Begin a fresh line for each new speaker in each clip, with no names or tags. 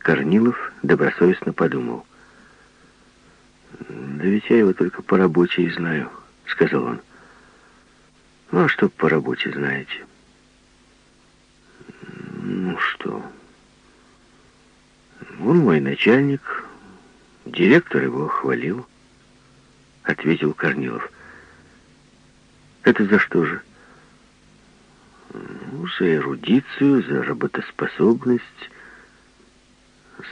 Корнилов добросовестно подумал. «Да ведь я его только по работе и знаю», — сказал он. «Ну, а что по работе знаете?» «Ну что?» «Он мой начальник, директор его хвалил», — ответил Корнилов. «Это за что же?» ну, «За эрудицию, за работоспособность,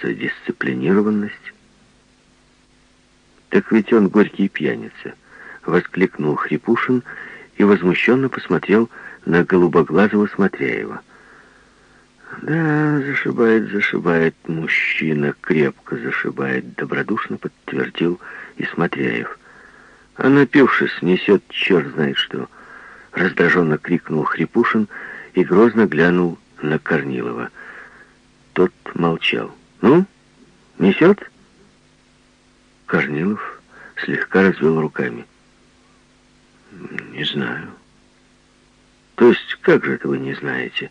за дисциплинированность». «Так ведь он горький пьяница», — воскликнул Хрипушин и возмущенно посмотрел на голубоглазого Смотряева. «Да, зашибает, зашибает мужчина, крепко зашибает», — добродушно подтвердил и Смотряев. «А напившись, несет черт знает что», — раздраженно крикнул Хрипушин и грозно глянул на Корнилова. Тот молчал. «Ну, несет?» Корнилов слегка развел руками. «Не знаю». «То есть, как же это вы не знаете?»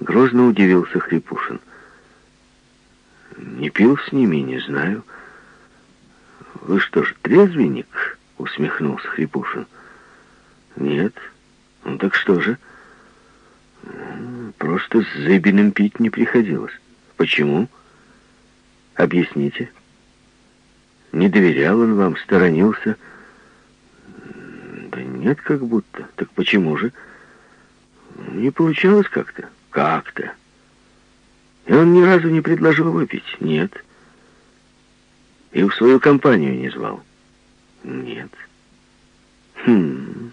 Грозно удивился Хрипушин. «Не пил с ними, не знаю». «Вы что ж, трезвенник?» — усмехнулся Хрипушин. «Нет. Ну так что же?» «Просто с Зыбиным пить не приходилось. Почему?» «Объясните». Не доверял он вам, сторонился. Да нет, как будто. Так почему же? Не получалось как-то? Как-то. И он ни разу не предложил выпить? Нет. И в свою компанию не звал? Нет. Хм.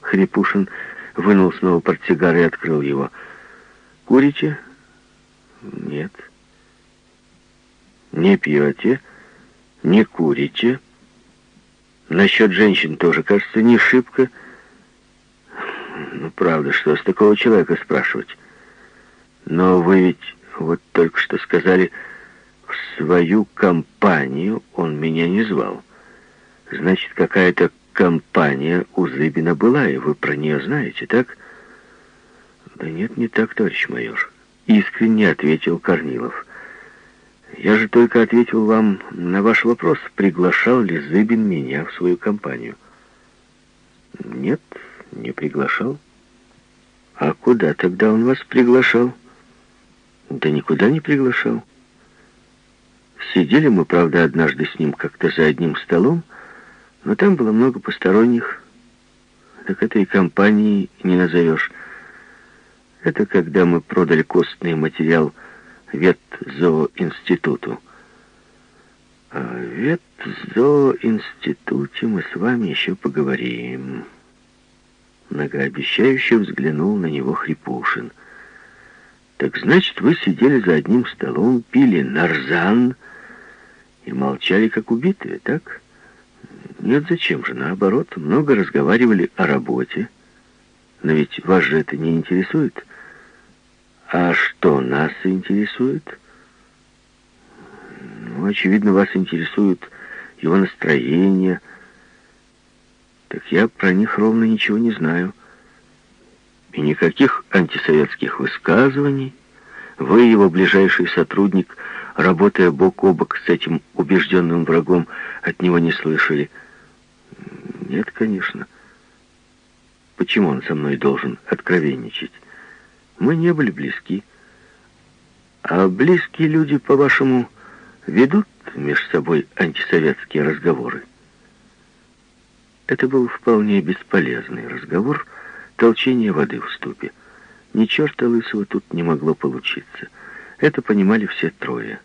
Хрипушин вынул снова портсигар и открыл его. Курите? Нет. Не пьете? не курите. Насчет женщин тоже, кажется, не шибко. Ну, правда, что с такого человека спрашивать? Но вы ведь вот только что сказали, в свою компанию он меня не звал. Значит, какая-то компания у Зыбина была, и вы про нее знаете, так? Да нет, не так, товарищ майор. Искренне ответил Корнилов. Я же только ответил вам на ваш вопрос, приглашал ли Зыбин меня в свою компанию. Нет, не приглашал. А куда тогда он вас приглашал? Да никуда не приглашал. Сидели мы, правда, однажды с ним как-то за одним столом, но там было много посторонних. Так этой компании не назовешь. Это когда мы продали костный материал ветзооинституту. О ветзооинституте мы с вами еще поговорим. Многообещающе взглянул на него Хрипушин. Так значит, вы сидели за одним столом, пили нарзан и молчали, как убитые, так? Нет, зачем же, наоборот, много разговаривали о работе. Но ведь вас же это не интересует. А что нас интересует? Ну, очевидно, вас интересует его настроение. Так я про них ровно ничего не знаю. И никаких антисоветских высказываний. Вы, его ближайший сотрудник, работая бок о бок с этим убежденным врагом, от него не слышали. Нет, конечно. Почему он со мной должен откровенничать? Мы не были близки. А близкие люди, по-вашему, ведут между собой антисоветские разговоры? Это был вполне бесполезный разговор, толчение воды в ступе. Ни черта лысого тут не могло получиться. Это понимали все трое.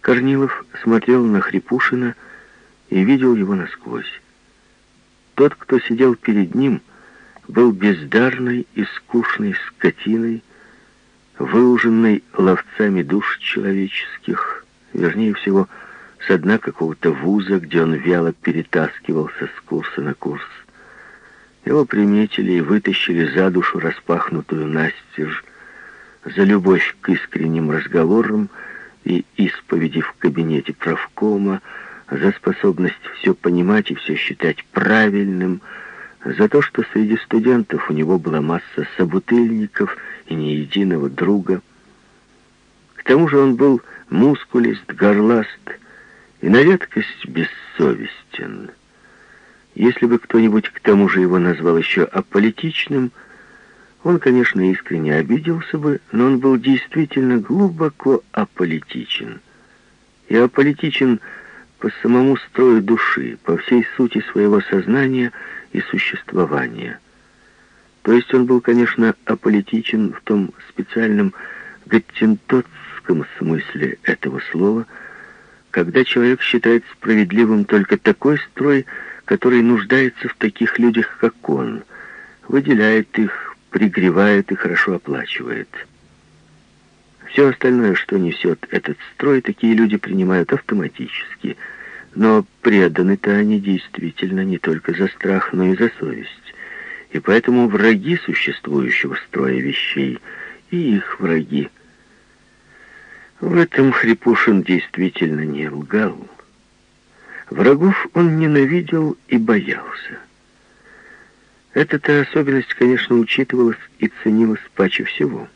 Корнилов смотрел на Хрипушина и видел его насквозь. Тот, кто сидел перед ним, — был бездарной и скучной скотиной, выуженной ловцами душ человеческих, вернее всего, с дна какого-то вуза, где он вяло перетаскивался с курса на курс. Его приметили и вытащили за душу распахнутую настежь, за любовь к искренним разговорам и исповеди в кабинете правкома, за способность все понимать и все считать правильным — за то, что среди студентов у него была масса собутыльников и ни единого друга. К тому же он был мускулист, горласт и на редкость бессовестен. Если бы кто-нибудь к тому же его назвал еще аполитичным, он, конечно, искренне обиделся бы, но он был действительно глубоко аполитичен. И аполитичен по самому строю души, по всей сути своего сознания и существования. То есть он был, конечно, аполитичен в том специальном гаттентотском смысле этого слова, когда человек считает справедливым только такой строй, который нуждается в таких людях, как он, выделяет их, пригревает и хорошо оплачивает. Все остальное, что несет этот строй, такие люди принимают автоматически. Но преданы-то они действительно не только за страх, но и за совесть. И поэтому враги существующего строя вещей и их враги. В этом Хрипушин действительно не лгал. Врагов он ненавидел и боялся. Эта-то особенность, конечно, учитывалась и ценилась паче всего.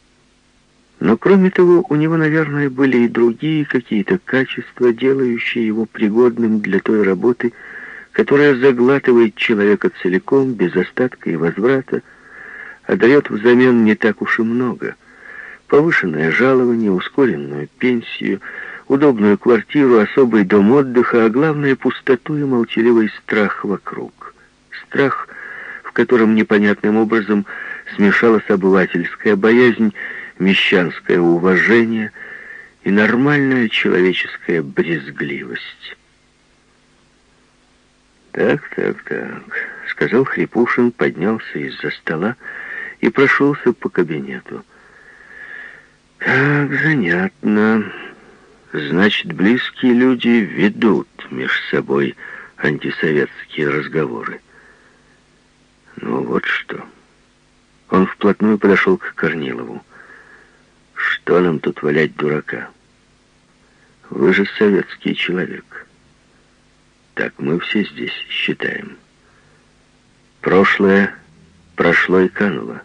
Но кроме того, у него, наверное, были и другие какие-то качества, делающие его пригодным для той работы, которая заглатывает человека целиком, без остатка и возврата, а дает взамен не так уж и много. Повышенное жалование, ускоренную пенсию, удобную квартиру, особый дом отдыха, а главное — пустоту и молчаливый страх вокруг. Страх, в котором непонятным образом смешалась обывательская боязнь, мещанское уважение и нормальная человеческая брезгливость. «Так, так, так», — сказал Хрипушин, поднялся из-за стола и прошелся по кабинету. «Так, занятно. Значит, близкие люди ведут между собой антисоветские разговоры. Ну вот что». Он вплотную подошел к Корнилову. Что нам тут валять дурака? Вы же советский человек. Так мы все здесь считаем. Прошлое прошло и кануло,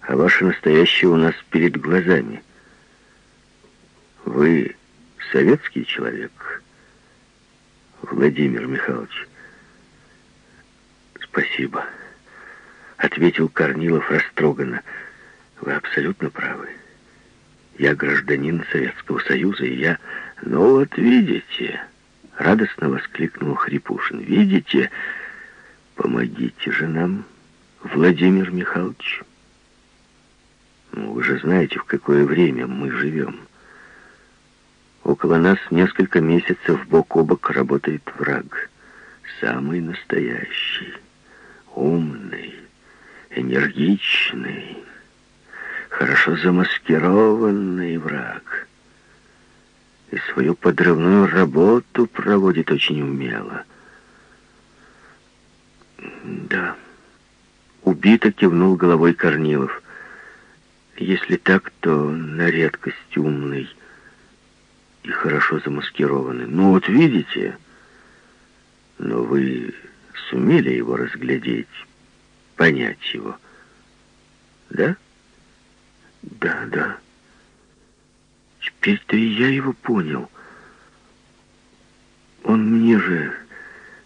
а ваше настоящее у нас перед глазами. Вы советский человек, Владимир Михайлович? Спасибо, ответил Корнилов растроганно. Вы абсолютно правы. Я гражданин Советского Союза, и я... Ну вот видите, радостно воскликнул Хрипушин. Видите, помогите же нам, Владимир Михайлович. Ну, вы же знаете, в какое время мы живем. Около нас несколько месяцев бок о бок работает враг. Самый настоящий, умный, энергичный, хорошо замаскированный враг. И свою подрывную работу проводит очень умело. Да, убито кивнул головой Корнилов. Если так, то на редкость умный и хорошо замаскированный. Ну вот видите, но вы сумели его разглядеть, понять его, да? Да, да. Теперь-то и я его понял. Он мне же,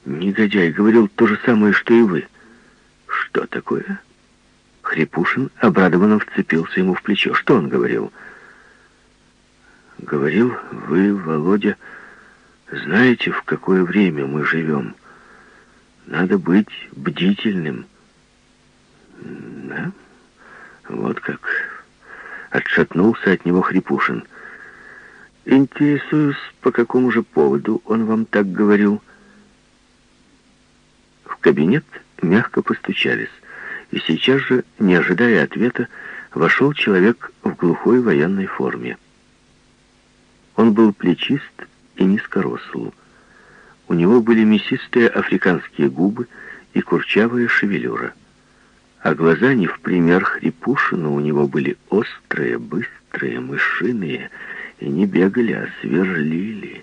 негодяй, говорил то же самое, что и вы. Что такое? Хрипушин обрадованно вцепился ему в плечо. Что он говорил? Говорил, вы, Володя, знаете, в какое время мы живем. Надо быть бдительным. Да? Вот как... Отшатнулся от него Хрипушин. «Интересуюсь, по какому же поводу он вам так говорил?» В кабинет мягко постучались, и сейчас же, не ожидая ответа, вошел человек в глухой военной форме. Он был плечист и низкоросл. У него были мясистые африканские губы и курчавая шевелюра а глаза не в пример Хрипушину у него были острые, быстрые, мышиные, и не бегали, а сверлили.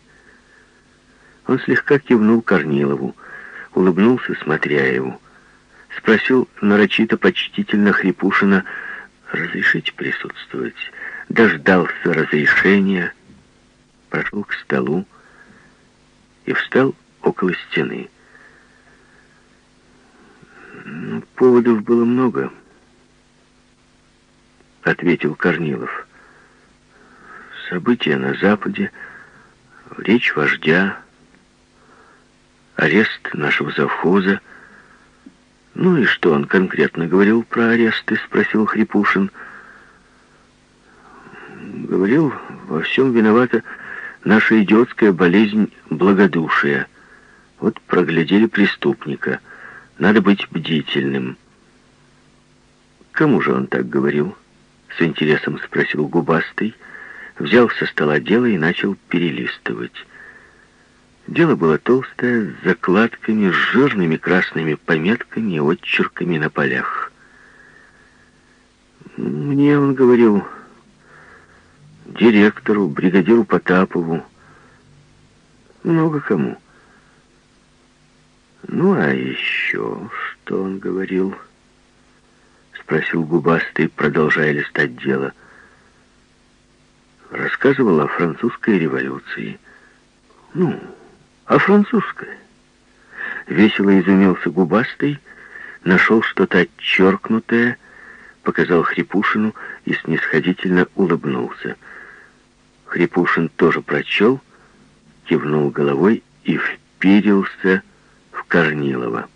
Он слегка кивнул Корнилову, улыбнулся, смотря его. Спросил нарочито почтительно Хрипушина, «Разрешите присутствовать?» дождался разрешения, прошел к столу и встал около стены. Ну, поводов было много, ответил Корнилов. События на Западе, речь вождя, арест нашего завхоза. Ну и что он конкретно говорил про аресты, спросил Хрипушин. Говорил, во всем виновата наша идиотская болезнь благодушия. Вот проглядели преступника. Надо быть бдительным. Кому же он так говорил? С интересом спросил губастый, взял со стола дело и начал перелистывать. Дело было толстое, с закладками, с жирными красными пометками и отчерками на полях. Мне он говорил, директору, бригадиру Потапову, много кому. Ну, а еще что он говорил? Спросил губастый, продолжая листать дело. Рассказывал о французской революции. Ну, о французской. Весело изумился губастый, нашел что-то отчеркнутое, показал Хрипушину и снисходительно улыбнулся. Хрипушин тоже прочел, кивнул головой и вперился в Корнилова.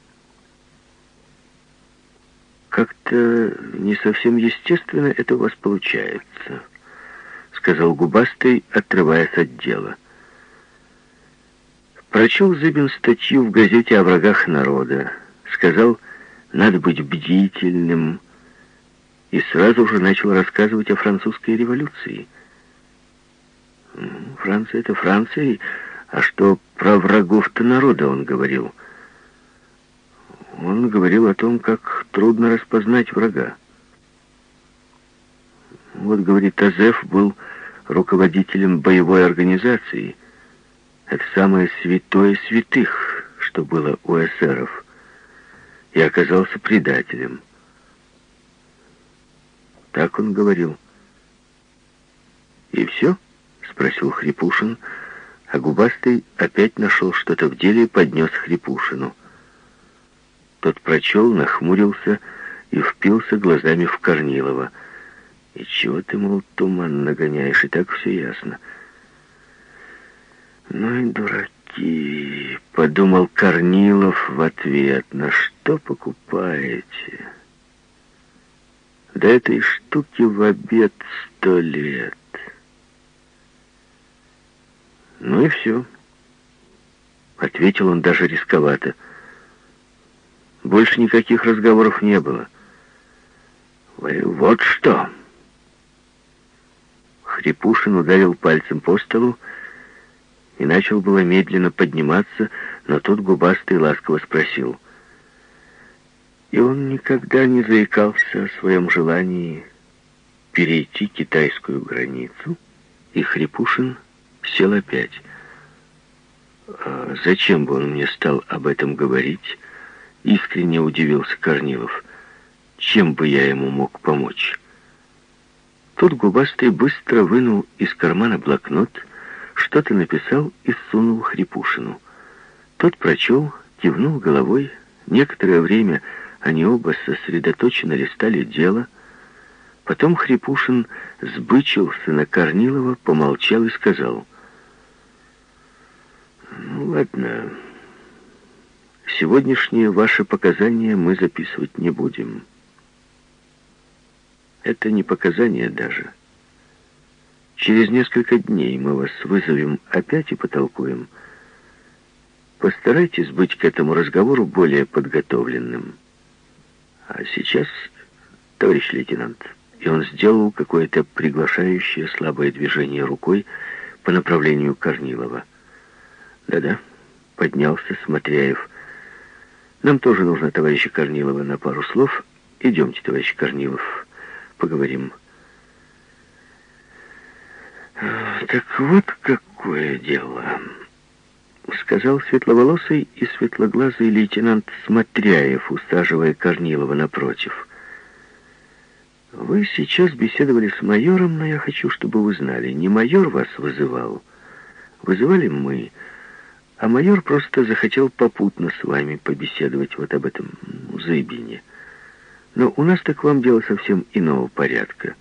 «Как-то не совсем естественно это у вас получается», — сказал Губастый, отрываясь от дела. Прочел Зыбин статью в газете о врагах народа. Сказал, надо быть бдительным. И сразу же начал рассказывать о французской революции. Франция — это Франция, а что про врагов-то народа он говорил? Он говорил о том, как трудно распознать врага. Вот, говорит, Азеф был руководителем боевой организации. Это самое святое святых, что было у эсеров, и оказался предателем. Так он говорил. И все? — спросил Хрипушин, а Губастый опять нашел что-то в деле и поднес Хрипушину. Тот прочел, нахмурился и впился глазами в Корнилова. «И чего ты, мол, туман нагоняешь, и так все ясно?» «Ну и дураки!» — подумал Корнилов в ответ. «На что покупаете?» «Да этой штуки в обед сто лет!» Ну и все. Ответил он даже рисковато. Больше никаких разговоров не было. Вот что! Хрипушин ударил пальцем по столу и начал было медленно подниматься, но тут губастый ласково спросил. И он никогда не заикался о своем желании перейти китайскую границу, и Хрипушин сел опять. А зачем бы он мне стал об этом говорить? Искренне удивился Корнилов. Чем бы я ему мог помочь? Тут губастый быстро вынул из кармана блокнот, что-то написал и сунул Хрипушину. Тот прочел, кивнул головой. Некоторое время они оба сосредоточенно листали дело. Потом Хрипушин сбычился на Корнилова, помолчал и сказал — ну, ладно. Сегодняшние ваши показания мы записывать не будем. Это не показания даже. Через несколько дней мы вас вызовем опять и потолкуем. Постарайтесь быть к этому разговору более подготовленным. А сейчас, товарищ лейтенант, и он сделал какое-то приглашающее слабое движение рукой по направлению Корнилова. Да-да, поднялся Смотряев. Нам тоже нужно товарища Корнилова на пару слов. Идемте, товарищ Корнилов, поговорим. Так вот какое дело, сказал светловолосый и светлоглазый лейтенант Смотряев, усаживая Корнилова напротив. Вы сейчас беседовали с майором, но я хочу, чтобы вы знали, не майор вас вызывал. Вызывали мы, а майор просто захотел попутно с вами побеседовать вот об этом заебине. Но у нас так вам дело совсем иного порядка.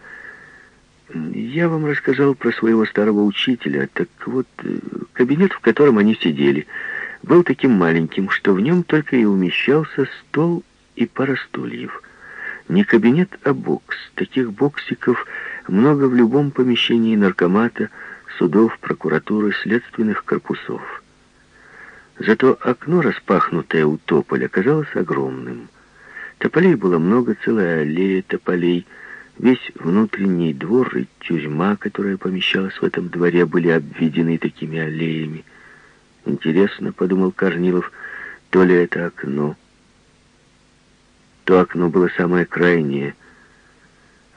Я вам рассказал про своего старого учителя. Так вот, э, кабинет, в котором они сидели, был таким маленьким, что в нем только и умещался стол и пара стульев — не кабинет, а бокс. Таких боксиков много в любом помещении наркомата, судов, прокуратуры, следственных корпусов. Зато окно, распахнутое у тополя, казалось огромным. Тополей было много, целая аллея тополей. Весь внутренний двор и тюрьма, которая помещалась в этом дворе, были обведены такими аллеями. Интересно, подумал Корнилов, то ли это окно, то окно было самое крайнее.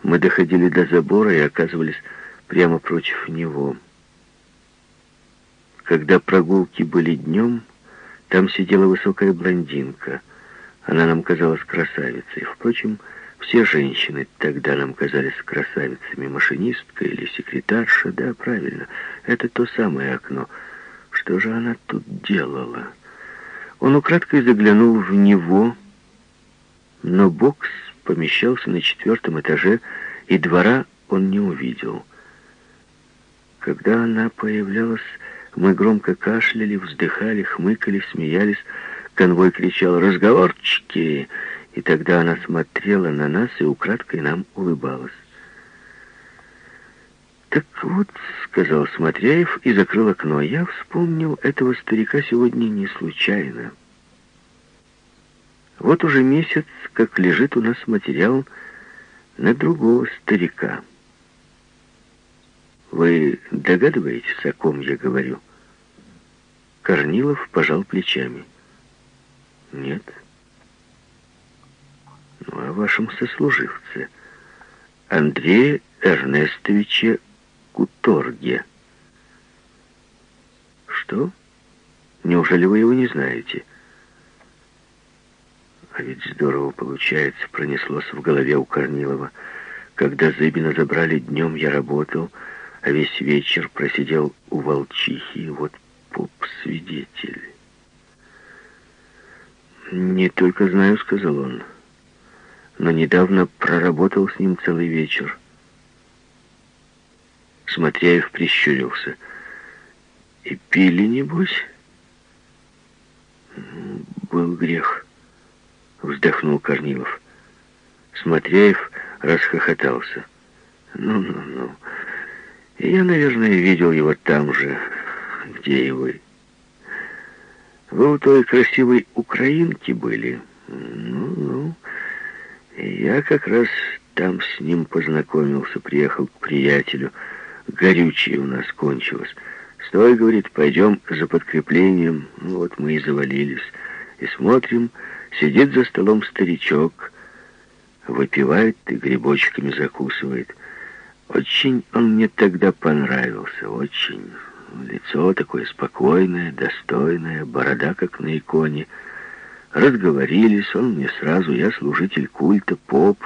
Мы доходили до забора и оказывались прямо против него. Когда прогулки были днем, там сидела высокая блондинка. Она нам казалась красавицей. Впрочем, все женщины тогда нам казались красавицами. Машинистка или секретарша, да, правильно. Это то самое окно. Что же она тут делала? Он украдкой заглянул в него но бокс помещался на четвертом этаже, и двора он не увидел. Когда она появлялась, мы громко кашляли, вздыхали, хмыкали, смеялись. Конвой кричал «Разговорчики!» И тогда она смотрела на нас и украдкой нам улыбалась. «Так вот», — сказал Смотряев и закрыл окно, — «я вспомнил этого старика сегодня не случайно». Вот уже месяц, как лежит у нас материал на другого старика. Вы догадываетесь, о ком я говорю? Корнилов пожал плечами. Нет. Ну, о вашем сослуживце, Андрея Эрнестовича Куторге. Что? Неужели вы его не знаете? — а ведь здорово получается, пронеслось в голове у Корнилова. Когда Зыбина забрали днем, я работал, а весь вечер просидел у волчихи, вот поп-свидетель. «Не только знаю», — сказал он, — «но недавно проработал с ним целый вечер». Смотряев прищурился. «И пили, небось?» «Был грех» вздохнул Корнилов. Смотряев расхохотался. «Ну-ну-ну, я, наверное, видел его там же, где и вы. Вы у той красивой украинки были? Ну-ну, я как раз там с ним познакомился, приехал к приятелю. Горючее у нас кончилось. Стой, говорит, пойдем за подкреплением. Ну вот мы и завалились. И смотрим, Сидит за столом старичок, выпивает и грибочками закусывает. Очень он мне тогда понравился, очень. Лицо такое спокойное, достойное, борода как на иконе. Разговорились, он мне сразу, я служитель культа, поп.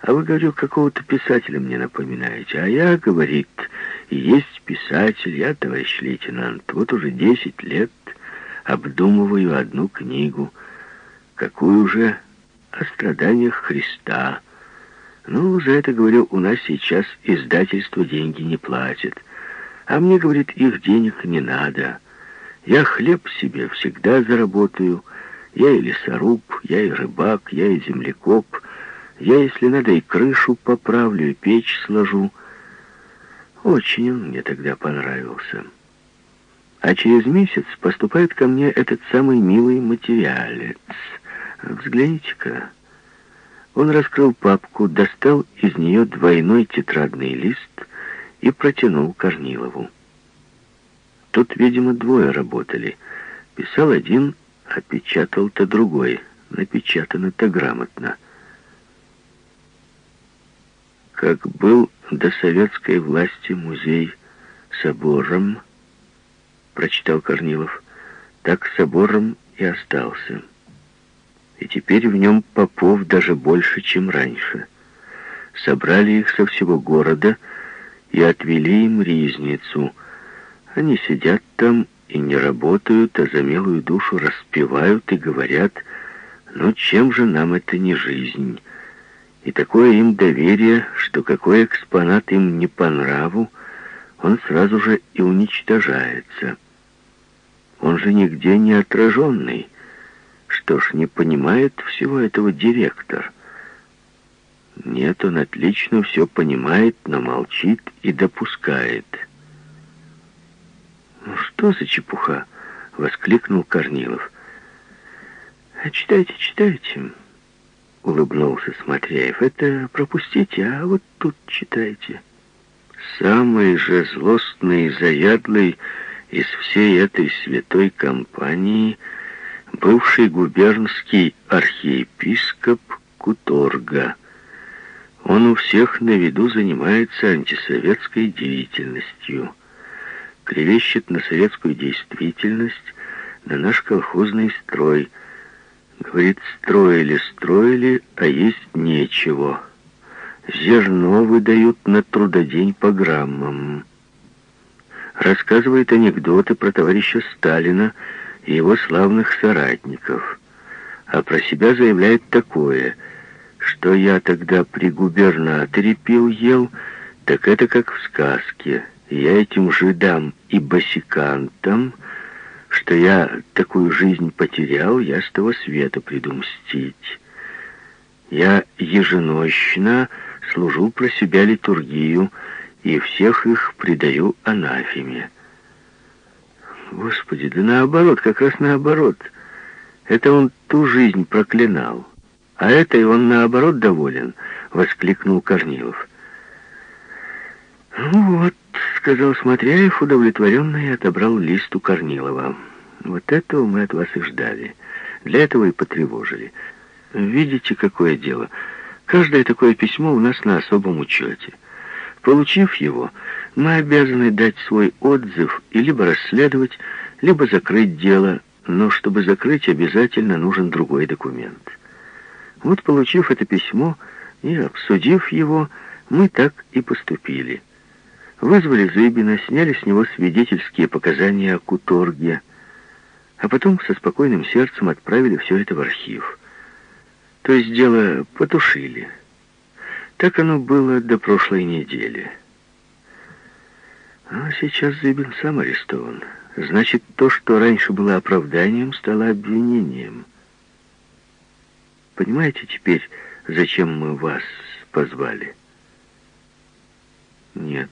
А вы, говорю, какого-то писателя мне напоминаете. А я, говорит, есть писатель, я товарищ лейтенант. Вот уже десять лет обдумываю одну книгу — Какую же о страданиях Христа. Ну, за это, говорю, у нас сейчас издательство деньги не платит. А мне, говорит, их денег не надо. Я хлеб себе всегда заработаю. Я и лесоруб, я и рыбак, я и землекоп. Я, если надо, и крышу поправлю, и печь сложу. Очень он мне тогда понравился. А через месяц поступает ко мне этот самый милый материалец — Взгляните-ка. Он раскрыл папку, достал из нее двойной тетрадный лист и протянул Корнилову. Тут, видимо, двое работали. Писал один, а печатал-то другой. Напечатано-то грамотно. Как был до советской власти музей собором, прочитал Корнилов, так собором и остался и теперь в нем попов даже больше, чем раньше. собрали их со всего города и отвели им ризницу. Они сидят там и не работают, а за милую душу распевают и говорят, ну чем же нам это не жизнь? И такое им доверие, что какой экспонат им не по нраву, он сразу же и уничтожается. Он же нигде не отраженный. Что ж, не понимает всего этого директор. Нет, он отлично все понимает, но молчит и допускает. «Ну что за чепуха?» — воскликнул Корнилов. «А «Читайте, читайте», — улыбнулся Смотряев. «Это пропустите, а вот тут читайте». Самый же злостный и заядлый из всей этой святой компании бывший губернский архиепископ Куторга. Он у всех на виду занимается антисоветской деятельностью, клевещет на советскую действительность, на наш колхозный строй. Говорит, строили, строили, а есть нечего. Зерно выдают на трудодень по граммам. Рассказывает анекдоты про товарища Сталина и его славных соратников. А про себя заявляет такое, что я тогда при губернаторе пил, ел, так это как в сказке. Я этим жидам и босикантам, что я такую жизнь потерял, я с того света приду мстить. Я еженощно служу про себя литургию и всех их предаю анафеме. Господи, да наоборот, как раз наоборот. Это он ту жизнь проклинал. А этой он наоборот доволен, воскликнул Корнилов. «Ну вот», — сказал Смотряев, удовлетворенно и отобрал лист у Корнилова. «Вот этого мы от вас и ждали. Для этого и потревожили. Видите, какое дело. Каждое такое письмо у нас на особом учете. Получив его, мы обязаны дать свой отзыв и либо расследовать, либо закрыть дело, но чтобы закрыть, обязательно нужен другой документ. Вот получив это письмо и обсудив его, мы так и поступили. Вызвали Зыбина, сняли с него свидетельские показания о Куторге, а потом со спокойным сердцем отправили все это в архив. То есть дело потушили. Так оно было до прошлой недели. А сейчас Зыбин сам арестован. Значит, то, что раньше было оправданием, стало обвинением. Понимаете теперь, зачем мы вас позвали? Нет.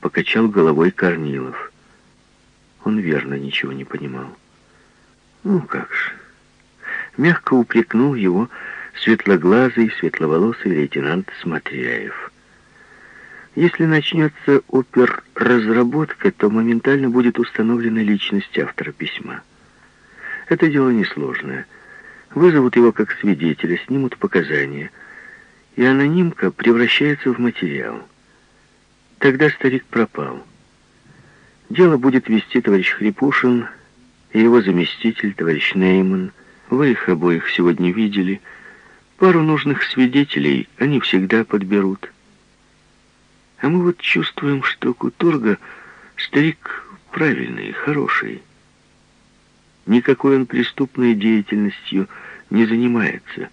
Покачал головой Корнилов. Он верно ничего не понимал. Ну как же. Мягко упрекнул его светлоглазый, светловолосый лейтенант Смотряев. Если начнется оперразработка, то моментально будет установлена личность автора письма. Это дело несложное. Вызовут его как свидетеля, снимут показания, и анонимка превращается в материал. Тогда старик пропал. Дело будет вести товарищ Хрипушин и его заместитель, товарищ Нейман. Вы их обоих сегодня видели — Пару нужных свидетелей они всегда подберут. А мы вот чувствуем, что Кутурга старик правильный, хороший. Никакой он преступной деятельностью не занимается.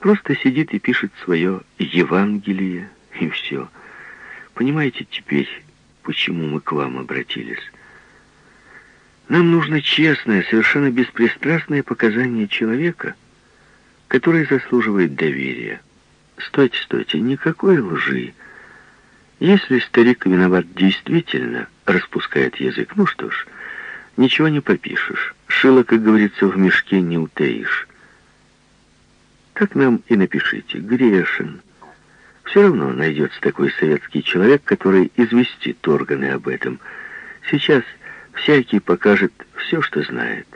Просто сидит и пишет свое Евангелие, и все. Понимаете теперь, почему мы к вам обратились? Нам нужно честное, совершенно беспристрастное показание человека — который заслуживает доверия. Стойте, стойте, никакой лжи. Если старик виноват действительно, распускает язык, ну что ж, ничего не попишешь. Шило, как говорится, в мешке не утаишь. Так нам и напишите. Грешен. Все равно найдется такой советский человек, который известит органы об этом. Сейчас всякий покажет все, что знает.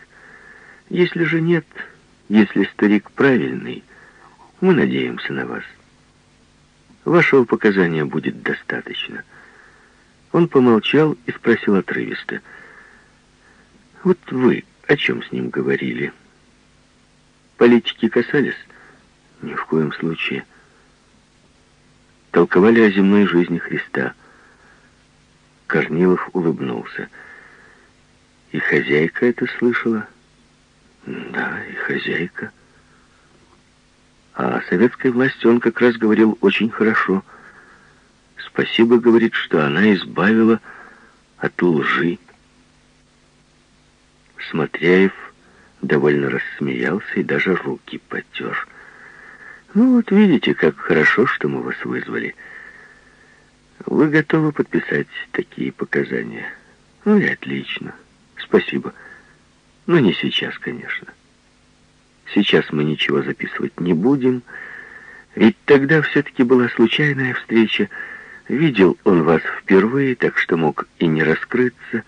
Если же нет, если старик правильный, мы надеемся на вас. Вашего показания будет достаточно. Он помолчал и спросил отрывисто. Вот вы о чем с ним говорили? Политики касались? Ни в коем случае. толковали о земной жизни Христа. Корнилов улыбнулся. И хозяйка это слышала? Да, и хозяйка. А о советской власти он как раз говорил очень хорошо. Спасибо, говорит, что она избавила от лжи. Смотряев довольно рассмеялся и даже руки потер. «Ну вот видите, как хорошо, что мы вас вызвали. Вы готовы подписать такие показания?» «Ну и отлично. Спасибо. Но не сейчас, конечно. Сейчас мы ничего записывать не будем, ведь тогда все-таки была случайная встреча. Видел он вас впервые, так что мог и не раскрыться.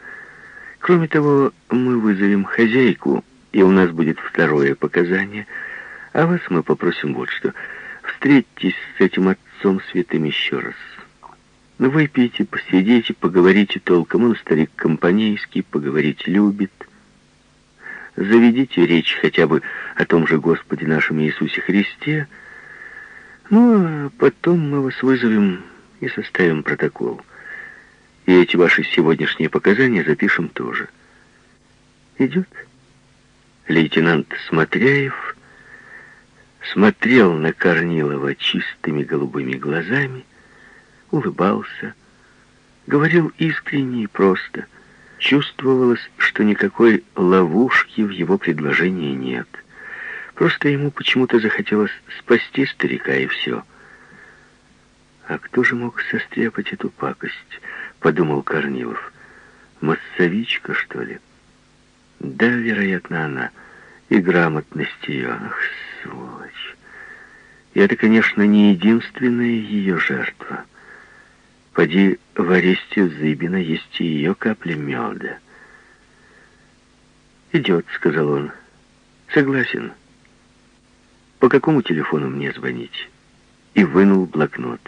Кроме того, мы вызовем хозяйку, и у нас будет второе показание. А вас мы попросим вот что. Встретитесь с этим отцом святым еще раз. Выпейте, посидите, поговорите толком. Он старик компанейский, поговорить любит. Заведите речь хотя бы о том же Господе нашем Иисусе Христе. Ну, а потом мы вас вызовем и составим протокол. И эти ваши сегодняшние показания запишем тоже. Идет? Лейтенант Смотряев смотрел на Корнилова чистыми голубыми глазами, улыбался, говорил искренне и просто. Чувствовалось, что никакой ловушки в его предложении нет. Просто ему почему-то захотелось спасти старика, и все. «А кто же мог состряпать эту пакость?» — подумал Корнилов. «Массовичка, что ли?» «Да, вероятно, она. И грамотность ее. Ах, сволочь!» И это, конечно, не единственная ее жертва. Поди в аресте Зыбина есть и ее капли меда. «Идет», — сказал он. «Согласен. По какому телефону мне звонить?» И вынул блокнот.